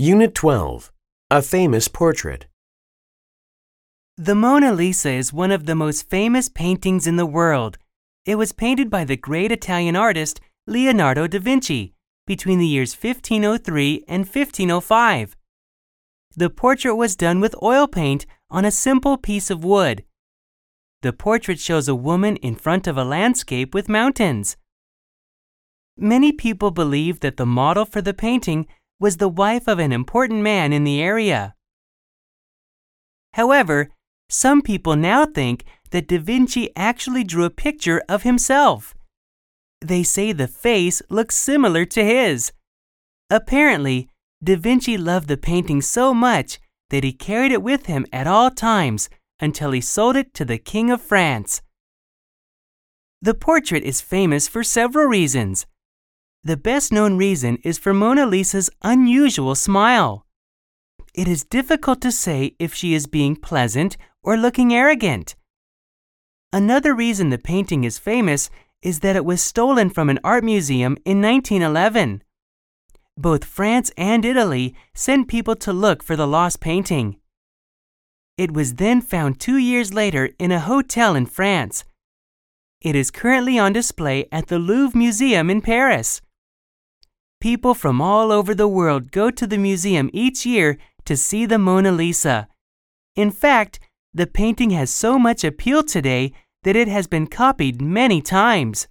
Unit 12. A famous portrait. The Mona Lisa is one of the most famous paintings in the world. It was painted by the great Italian artist Leonardo da Vinci between the years 1503 and 1505. The portrait was done with oil paint on a simple piece of wood. The portrait shows a woman in front of a landscape with mountains. Many people believe that the model for the painting was the wife of an important man in the area. However, some people now think that Da Vinci actually drew a picture of himself. They say the face looks similar to his. Apparently, Da Vinci loved the painting so much that he carried it with him at all times until he sold it to the King of France. The portrait is famous for several reasons. The best known reason is for Mona Lisa's unusual smile. It is difficult to say if she is being pleasant or looking arrogant. Another reason the painting is famous is that it was stolen from an art museum in 1911. Both France and Italy sent people to look for the lost painting. It was then found two years later in a hotel in France. It is currently on display at the Louvre Museum in Paris. People from all over the world go to the museum each year to see the Mona Lisa. In fact, the painting has so much appeal today that it has been copied many times.